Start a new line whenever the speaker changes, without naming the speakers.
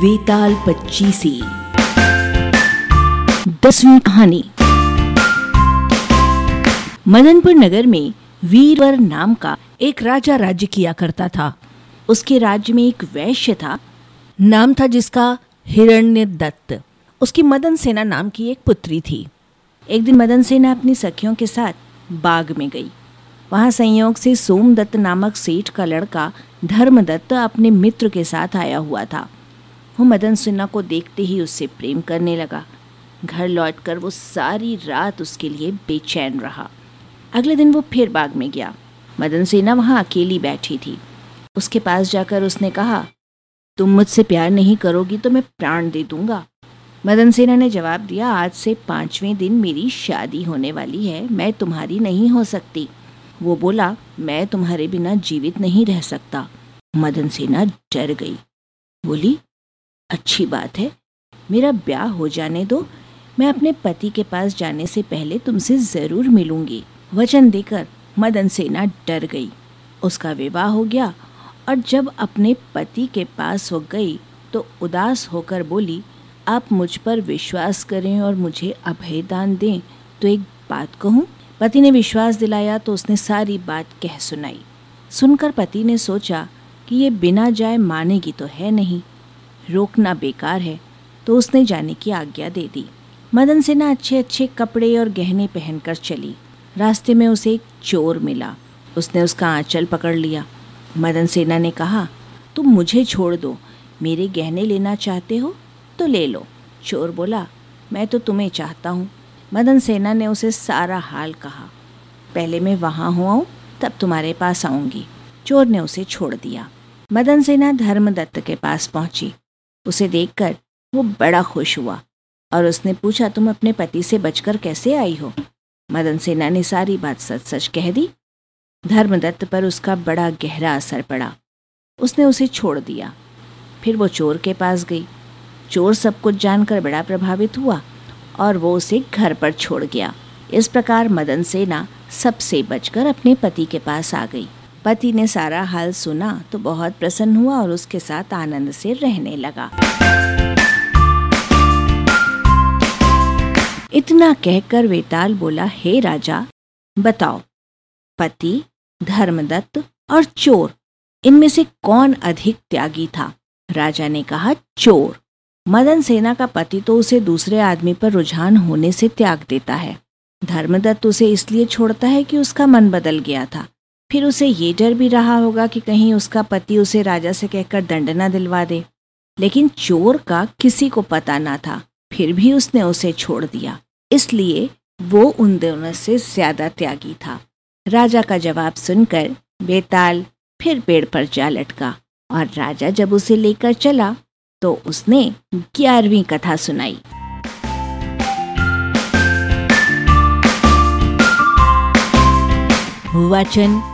वेताल पच्चीसी। दसवीं कहानी। मदनपुर नगर में वीरवर नाम का एक राजा राज्य किया करता था। उसके राज्य में एक वैश्य था। नाम था जिसका हिरण्य दत्त। उसकी मदन सेना नाम की एक पुत्री थी। एक दिन मदन सेना अपनी सखियों के साथ बाग में गई। वहाँ संयोग से सोमदत्त नामक सेठ का लड़का धर्मदत्त अपने मित्र के साथ आया हुआ था। वो मदन सिन्हा को देखते ही उससे प्रेम करने लगा। घर लौटकर वो सारी रात उसके लिए बेचैन रहा। अगले दिन वो फिर बाग में गया। मदन सेना वहाँ अकेली बैठी थी। उसके पास जाकर उसने कहा, तुम मुझसे प्यार नहीं करोगी तो मैं प्राण दे दूँगा। मदन सेना ने जवाब दिया, आज से पाँचवें दिन मेरी शादी होने वाली है, मैं तुम्हारी नहीं हो सकती। वो बोला, मैं तुम्हारे बिना जीवित नहीं रह सकता। मदन सेना डर गई। बोली अच्छी बात है। मेरा ब्याह हो जाने दो। मैं अपने पति के पास जाने से पहले तुमसे ज़रूर मिलूँगी। वचन देकर मदन सेना डर गई। उसका विवाह हो गया और जब अपने पति के पास वो गई तो उदास होकर बोली, आप मुझ पर विश्वास करें और मुझे अभयदान दें। तो एक बात कहूँ, पति ने विश्वास दिलाया तो उसने सारी बात कह सुनाई। सुनकर पति ने सोचा कि ये बिना जाए मानेगी तो है नहीं। रोकना बेकार है तो उसने जाने की आज्ञा दे दी। मदन सेना अच्छे अच्छे कपड़े और गहने पहनकर चली। रास्ते में उसे एक चोर मिला। उसने उसका आंचल पकड़ लिया। मदन सेना ने कहा, तुम मुझे छोड़ दो। मेरे गहने लेना चाहते हो तो ले लो। चोर बोला, मैं तो तुम्हें चाहता हूँ। मदन सेना ने उसे सारा हाल कहा। पहले मैं वहाँ हुआ हूँ तब तुम्हारे पास आऊँगी। चोर ने उसे छोड़ दिया। मदन सेना धर्मदत्त के पास पहुँची। उसे देखकर वो बड़ा खुश हुआ और उसने पूछा, तुम अपने पति से बचकर कैसे आई हो? मदन सेना ने सारी बात सच सच कह दी। धर्मदत्त पर उसका बड़ा गहरा असर पड़ा। उसने उसे छोड़ दिया। फिर वो चोर के पास गई। चोर सब कुछ जानकर बड़ा प्रभावित हुआ और वो उसे घर पर छोड़ गया। इस प्रकार मदन सेना सबसे बचकर अपने पति के पास आ गई। पति ने सारा हाल सुना तो बहुत प्रसन्न हुआ और उसके साथ आनंद से रहने लगा। इतना कहकर वेताल बोला, हे राजा, बताओ, पति, धर्मदत्त और चोर, इनमें से कौन अधिक त्यागी था? राजा ने कहा, चोर। मदन सेना का पति तो उसे दूसरे आदमी पर रुझान होने से त्याग देता है। धर्मदत्त उसे इसलिए छोड़ता है कि उसका मन बदल गया था। फिर उसे ये डर भी रहा होगा कि कहीं उसका पति उसे राजा से कहकर दंड न दिलवा दे। लेकिन चोर का किसी को पता ना था, फिर भी उसने उसे छोड़ दिया। इसलिए वो उन दोनों से ज़्यादा त्यागी था। राजा का जवाब सुनकर बेताल फिर पेड़ पर जा लटका और राजा जब उसे लेकर चला तो उसने ग्यारहवीं कथा सुनाई। वाचन